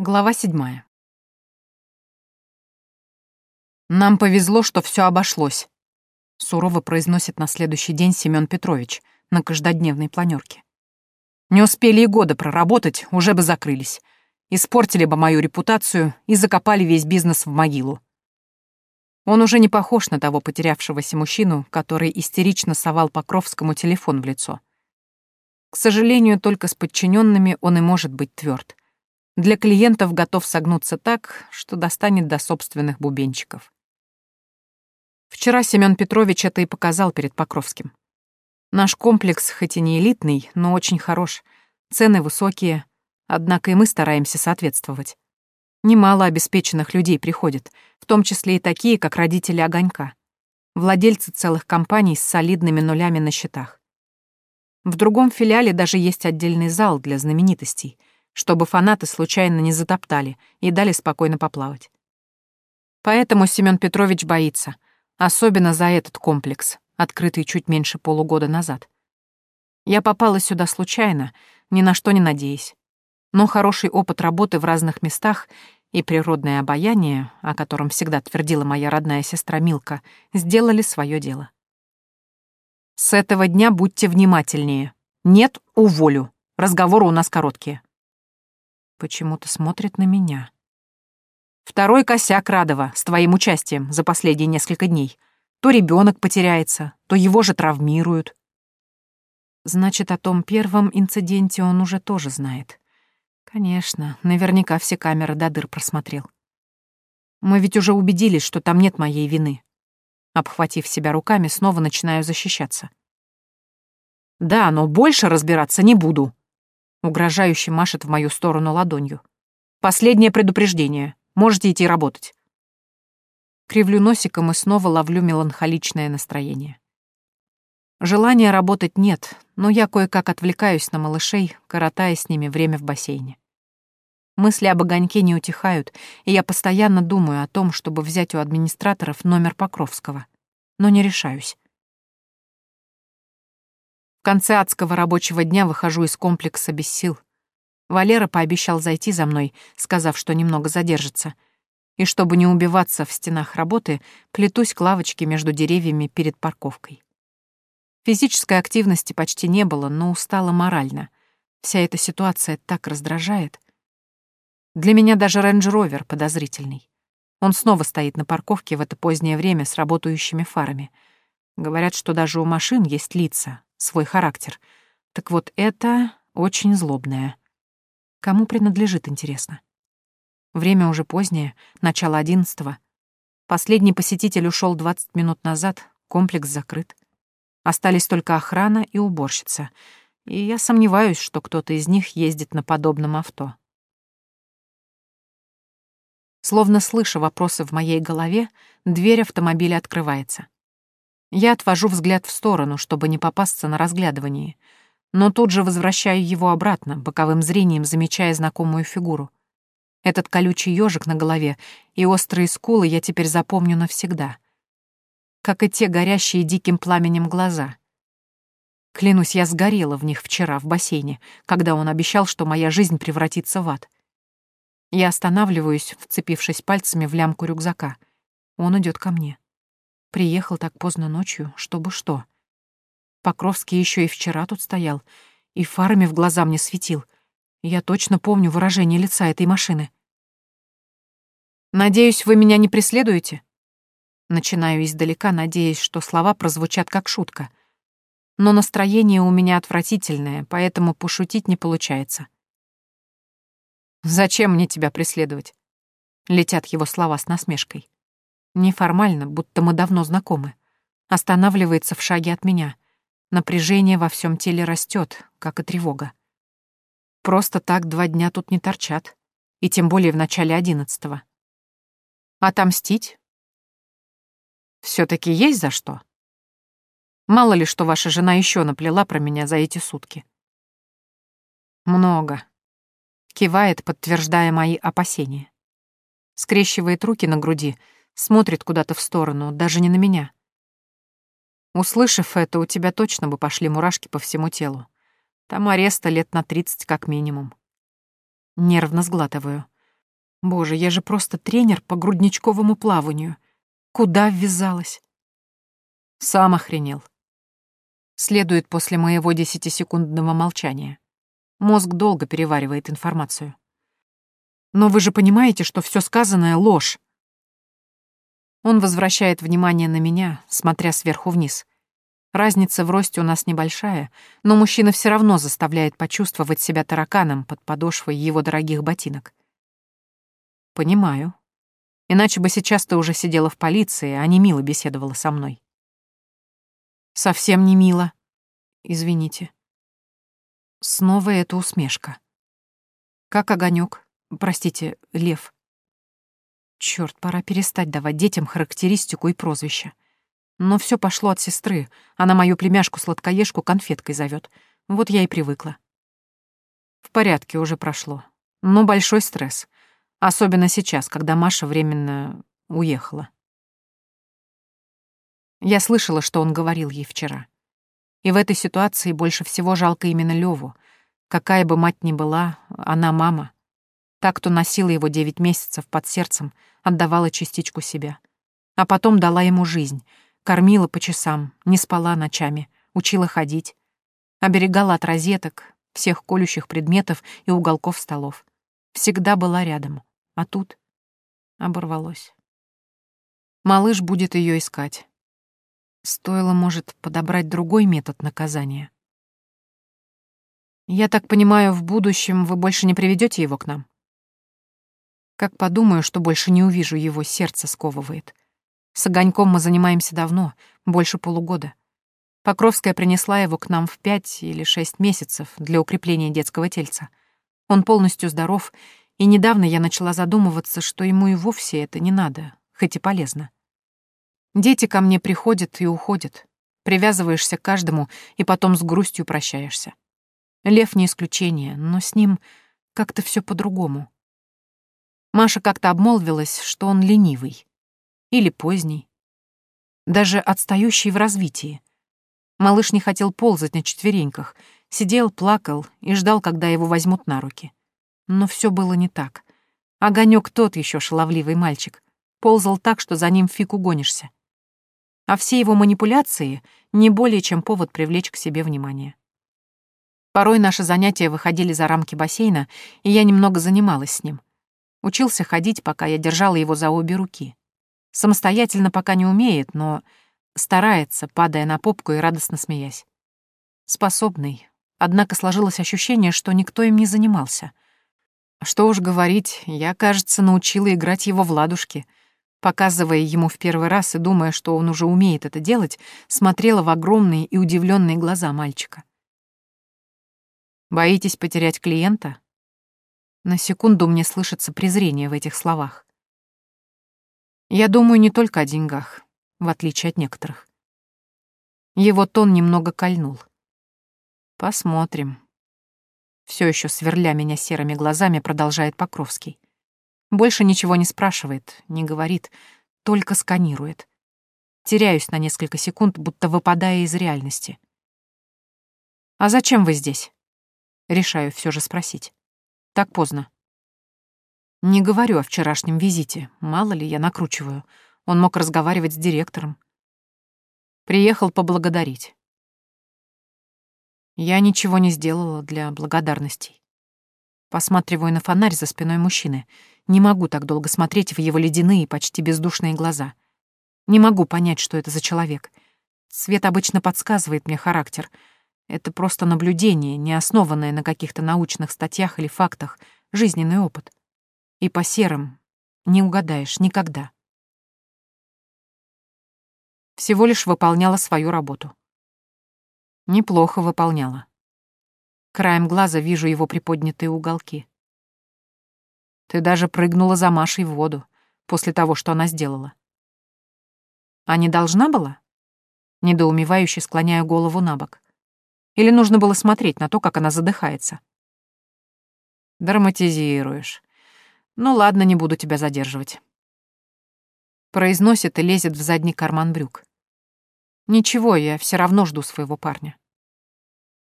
Глава седьмая. «Нам повезло, что все обошлось», — сурово произносит на следующий день Семён Петрович на каждодневной планерке. «Не успели и года проработать, уже бы закрылись. Испортили бы мою репутацию и закопали весь бизнес в могилу». Он уже не похож на того потерявшегося мужчину, который истерично совал Покровскому телефон в лицо. К сожалению, только с подчиненными он и может быть тверд. Для клиентов готов согнуться так, что достанет до собственных бубенчиков. Вчера Семён Петрович это и показал перед Покровским. Наш комплекс хоть и не элитный, но очень хорош. Цены высокие, однако и мы стараемся соответствовать. Немало обеспеченных людей приходит, в том числе и такие, как родители Огонька. Владельцы целых компаний с солидными нулями на счетах. В другом филиале даже есть отдельный зал для знаменитостей — чтобы фанаты случайно не затоптали и дали спокойно поплавать. Поэтому Семён Петрович боится, особенно за этот комплекс, открытый чуть меньше полугода назад. Я попала сюда случайно, ни на что не надеясь. Но хороший опыт работы в разных местах и природное обаяние, о котором всегда твердила моя родная сестра Милка, сделали свое дело. С этого дня будьте внимательнее. Нет, уволю. Разговоры у нас короткие. Почему-то смотрит на меня. Второй косяк Радова с твоим участием за последние несколько дней. То ребенок потеряется, то его же травмируют. Значит, о том первом инциденте он уже тоже знает. Конечно, наверняка все камеры до дыр просмотрел. Мы ведь уже убедились, что там нет моей вины. Обхватив себя руками, снова начинаю защищаться. Да, но больше разбираться не буду. Угрожающе машет в мою сторону ладонью. «Последнее предупреждение. Можете идти работать». Кривлю носиком и снова ловлю меланхоличное настроение. Желания работать нет, но я кое-как отвлекаюсь на малышей, коротая с ними время в бассейне. Мысли об огоньке не утихают, и я постоянно думаю о том, чтобы взять у администраторов номер Покровского. Но не решаюсь конце адского рабочего дня выхожу из комплекса без сил. Валера пообещал зайти за мной, сказав, что немного задержится. И чтобы не убиваться в стенах работы, плетусь к лавочке между деревьями перед парковкой. Физической активности почти не было, но устала морально. Вся эта ситуация так раздражает. Для меня даже рейндж-ровер подозрительный. Он снова стоит на парковке в это позднее время с работающими фарами. Говорят, что даже у машин есть лица, свой характер. Так вот это очень злобное. Кому принадлежит, интересно? Время уже позднее, начало одиннадцатого. Последний посетитель ушел 20 минут назад, комплекс закрыт. Остались только охрана и уборщица, и я сомневаюсь, что кто-то из них ездит на подобном авто. Словно слыша вопросы в моей голове, дверь автомобиля открывается. Я отвожу взгляд в сторону, чтобы не попасться на разглядывание, но тут же возвращаю его обратно, боковым зрением замечая знакомую фигуру. Этот колючий ежик на голове и острые скулы я теперь запомню навсегда. Как и те горящие диким пламенем глаза. Клянусь, я сгорела в них вчера в бассейне, когда он обещал, что моя жизнь превратится в ад. Я останавливаюсь, вцепившись пальцами в лямку рюкзака. Он идет ко мне. Приехал так поздно ночью, чтобы что. Покровский еще и вчера тут стоял, и фарами в глаза мне светил. Я точно помню выражение лица этой машины. «Надеюсь, вы меня не преследуете?» Начинаю издалека, надеясь, что слова прозвучат как шутка. Но настроение у меня отвратительное, поэтому пошутить не получается. «Зачем мне тебя преследовать?» Летят его слова с насмешкой. Неформально, будто мы давно знакомы. Останавливается в шаге от меня. Напряжение во всем теле растет, как и тревога. Просто так два дня тут не торчат. И тем более в начале одиннадцатого. Отомстить? все таки есть за что? Мало ли, что ваша жена еще наплела про меня за эти сутки. Много. Кивает, подтверждая мои опасения. Скрещивает руки на груди — Смотрит куда-то в сторону, даже не на меня. Услышав это, у тебя точно бы пошли мурашки по всему телу. Там ареста лет на тридцать как минимум. Нервно сглатываю. Боже, я же просто тренер по грудничковому плаванию. Куда ввязалась? Сам охренел. Следует после моего десятисекундного молчания. Мозг долго переваривает информацию. Но вы же понимаете, что все сказанное — ложь. Он возвращает внимание на меня, смотря сверху вниз. Разница в росте у нас небольшая, но мужчина все равно заставляет почувствовать себя тараканом под подошвой его дорогих ботинок. Понимаю. Иначе бы сейчас ты уже сидела в полиции, а не мило беседовала со мной. Совсем не мило. Извините. Снова эта усмешка. Как огонек, простите, лев. Черт, пора перестать давать детям характеристику и прозвища. Но все пошло от сестры. Она мою племяшку-сладкоежку конфеткой зовет. Вот я и привыкла. В порядке, уже прошло. Но большой стресс. Особенно сейчас, когда Маша временно уехала. Я слышала, что он говорил ей вчера. И в этой ситуации больше всего жалко именно Леву. Какая бы мать ни была, она мама. Так, кто носила его девять месяцев под сердцем, отдавала частичку себя. А потом дала ему жизнь, кормила по часам, не спала ночами, учила ходить. Оберегала от розеток, всех колющих предметов и уголков столов. Всегда была рядом. А тут оборвалось. Малыш будет ее искать. Стоило, может, подобрать другой метод наказания. Я так понимаю, в будущем вы больше не приведете его к нам? Как подумаю, что больше не увижу его, сердце сковывает. С огоньком мы занимаемся давно, больше полугода. Покровская принесла его к нам в пять или шесть месяцев для укрепления детского тельца. Он полностью здоров, и недавно я начала задумываться, что ему и вовсе это не надо, хоть и полезно. Дети ко мне приходят и уходят. Привязываешься к каждому и потом с грустью прощаешься. Лев не исключение, но с ним как-то все по-другому. Маша как-то обмолвилась, что он ленивый. Или поздний. Даже отстающий в развитии. Малыш не хотел ползать на четвереньках, сидел, плакал и ждал, когда его возьмут на руки. Но все было не так. Огонек тот еще шаловливый мальчик. Ползал так, что за ним фиг угонишься а все его манипуляции — не более чем повод привлечь к себе внимание. Порой наши занятия выходили за рамки бассейна, и я немного занималась с ним. Учился ходить, пока я держала его за обе руки. Самостоятельно пока не умеет, но старается, падая на попку и радостно смеясь. Способный, однако сложилось ощущение, что никто им не занимался. Что уж говорить, я, кажется, научила играть его в ладушки — Показывая ему в первый раз и думая, что он уже умеет это делать, смотрела в огромные и удивленные глаза мальчика. «Боитесь потерять клиента?» На секунду мне слышится презрение в этих словах. Я думаю не только о деньгах, в отличие от некоторых. Его тон немного кольнул. Посмотрим. Все еще сверля меня серыми глазами, продолжает Покровский. Больше ничего не спрашивает, не говорит, только сканирует. Теряюсь на несколько секунд, будто выпадая из реальности. «А зачем вы здесь?» Решаю все же спросить. Так поздно. Не говорю о вчерашнем визите, мало ли я накручиваю. Он мог разговаривать с директором. Приехал поблагодарить. Я ничего не сделала для благодарностей. Посматриваю на фонарь за спиной мужчины — не могу так долго смотреть в его ледяные, почти бездушные глаза. Не могу понять, что это за человек. Свет обычно подсказывает мне характер. Это просто наблюдение, не основанное на каких-то научных статьях или фактах, жизненный опыт. И по серым не угадаешь никогда. Всего лишь выполняла свою работу. Неплохо выполняла. Краем глаза вижу его приподнятые уголки. Ты даже прыгнула за Машей в воду после того, что она сделала. А не должна была? Недоумевающе склоняю голову на бок. Или нужно было смотреть на то, как она задыхается? Драматизируешь. Ну ладно, не буду тебя задерживать. Произносит и лезет в задний карман брюк. Ничего, я все равно жду своего парня.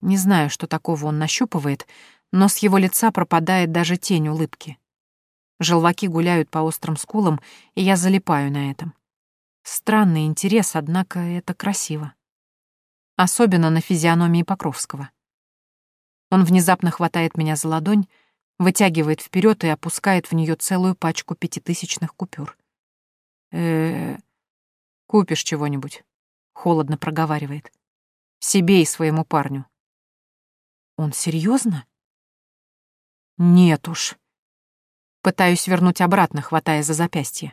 Не знаю, что такого он нащупывает, но с его лица пропадает даже тень улыбки. Желваки гуляют по острым скулам, и я залипаю на этом. Странный интерес, однако это красиво. Особенно на физиономии Покровского. Он внезапно хватает меня за ладонь, вытягивает вперед и опускает в нее целую пачку пятитысячных купюр. э, -э купишь чего-нибудь», — холодно проговаривает. «Себе и своему парню». «Он серьезно? «Нет уж». Пытаюсь вернуть обратно, хватая за запястье.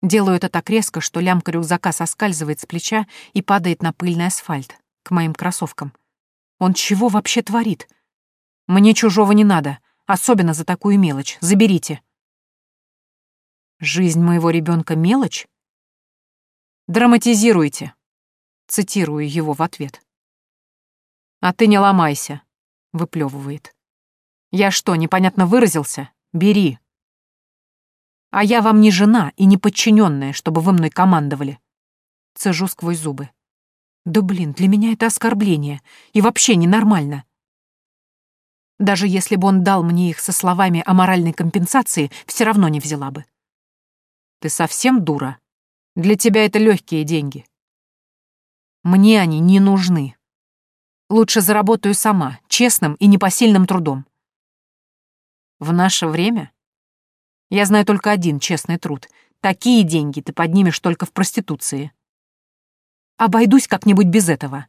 Делаю это так резко, что лямка рюкзака соскальзывает с плеча и падает на пыльный асфальт, к моим кроссовкам. Он чего вообще творит? Мне чужого не надо, особенно за такую мелочь. Заберите. Жизнь моего ребенка мелочь? Драматизируйте. Цитирую его в ответ. А ты не ломайся, выплевывает. Я что, непонятно выразился? Бери. А я вам не жена и не подчиненная, чтобы вы мной командовали. Цежу сквозь зубы. Да блин, для меня это оскорбление. И вообще ненормально. Даже если бы он дал мне их со словами о моральной компенсации, все равно не взяла бы. Ты совсем дура? Для тебя это легкие деньги. Мне они не нужны. Лучше заработаю сама, честным и непосильным трудом. В наше время? Я знаю только один честный труд. Такие деньги ты поднимешь только в проституции. Обойдусь как-нибудь без этого.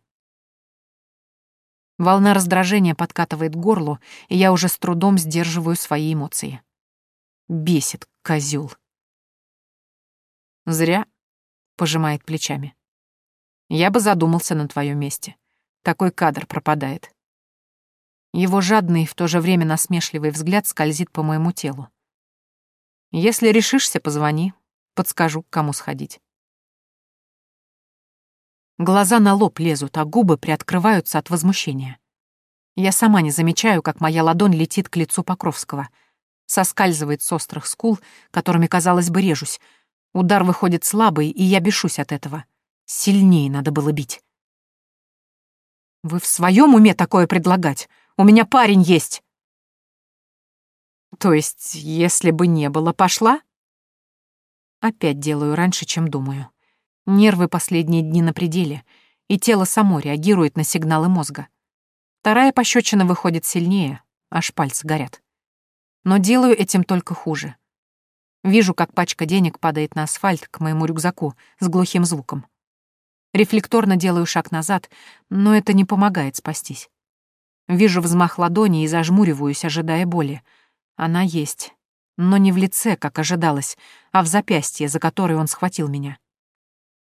Волна раздражения подкатывает к горлу, и я уже с трудом сдерживаю свои эмоции. Бесит, козел. Зря, пожимает плечами. Я бы задумался на твоем месте. Такой кадр пропадает. Его жадный в то же время насмешливый взгляд скользит по моему телу. Если решишься, позвони, подскажу, к кому сходить. Глаза на лоб лезут, а губы приоткрываются от возмущения. Я сама не замечаю, как моя ладонь летит к лицу Покровского. Соскальзывает с острых скул, которыми, казалось бы, режусь. Удар выходит слабый, и я бешусь от этого. Сильнее надо было бить. «Вы в своем уме такое предлагать? У меня парень есть!» «То есть, если бы не было, пошла?» Опять делаю раньше, чем думаю. Нервы последние дни на пределе, и тело само реагирует на сигналы мозга. Вторая пощечина выходит сильнее, аж пальцы горят. Но делаю этим только хуже. Вижу, как пачка денег падает на асфальт к моему рюкзаку с глухим звуком. Рефлекторно делаю шаг назад, но это не помогает спастись. Вижу взмах ладони и зажмуриваюсь, ожидая боли. Она есть, но не в лице, как ожидалось, а в запястье, за которое он схватил меня.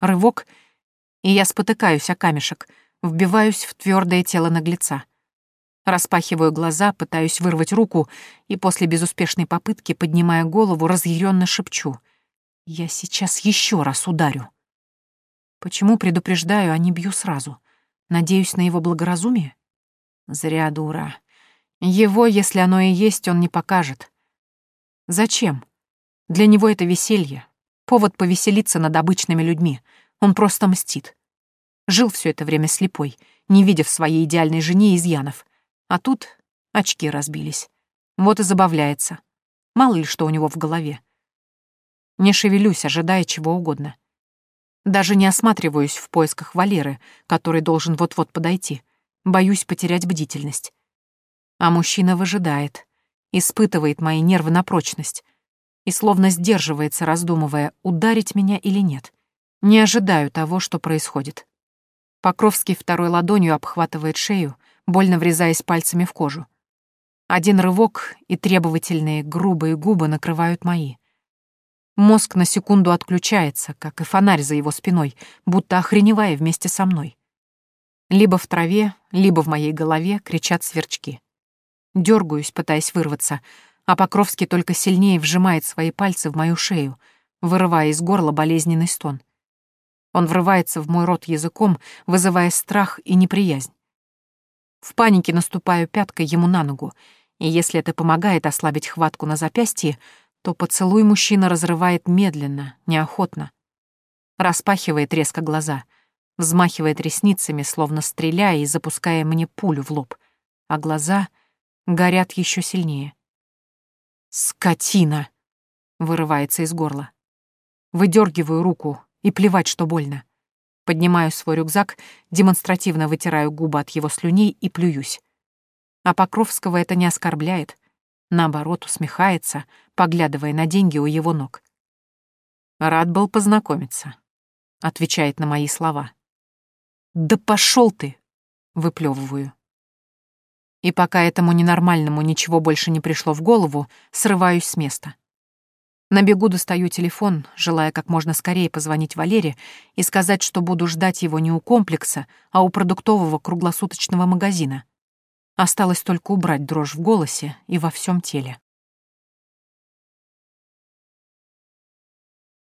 Рывок, и я спотыкаюсь о камешек, вбиваюсь в твердое тело наглеца. Распахиваю глаза, пытаюсь вырвать руку, и после безуспешной попытки, поднимая голову, разъяренно шепчу. «Я сейчас еще раз ударю». Почему предупреждаю, а не бью сразу? Надеюсь на его благоразумие? Зря дура. Его, если оно и есть, он не покажет. Зачем? Для него это веселье, повод повеселиться над обычными людьми. Он просто мстит. Жил все это время слепой, не видя в своей идеальной жене изъянов. А тут очки разбились. Вот и забавляется. Мало ли что у него в голове. Не шевелюсь, ожидая чего угодно. Даже не осматриваюсь в поисках Валеры, который должен вот-вот подойти. Боюсь потерять бдительность. А мужчина выжидает, испытывает мои нервы на прочность и словно сдерживается, раздумывая, ударить меня или нет. Не ожидаю того, что происходит. Покровский второй ладонью обхватывает шею, больно врезаясь пальцами в кожу. Один рывок, и требовательные, грубые губы накрывают мои. Мозг на секунду отключается, как и фонарь за его спиной, будто охреневая вместе со мной. Либо в траве, либо в моей голове кричат сверчки. Дергаюсь, пытаясь вырваться, а Покровский только сильнее вжимает свои пальцы в мою шею, вырывая из горла болезненный стон. Он врывается в мой рот языком, вызывая страх и неприязнь. В панике наступаю пяткой ему на ногу, и если это помогает ослабить хватку на запястье, то поцелуй мужчина разрывает медленно, неохотно. Распахивает резко глаза, взмахивает ресницами, словно стреляя и запуская мне пулю в лоб, а глаза горят еще сильнее. «Скотина!» вырывается из горла. Выдергиваю руку, и плевать, что больно. Поднимаю свой рюкзак, демонстративно вытираю губы от его слюней и плююсь. А Покровского это не оскорбляет. Наоборот, усмехается, поглядывая на деньги у его ног. «Рад был познакомиться», — отвечает на мои слова. «Да пошел ты!» — выплевываю. И пока этому ненормальному ничего больше не пришло в голову, срываюсь с места. На бегу достаю телефон, желая как можно скорее позвонить Валере и сказать, что буду ждать его не у комплекса, а у продуктового круглосуточного магазина. Осталось только убрать дрожь в голосе и во всем теле.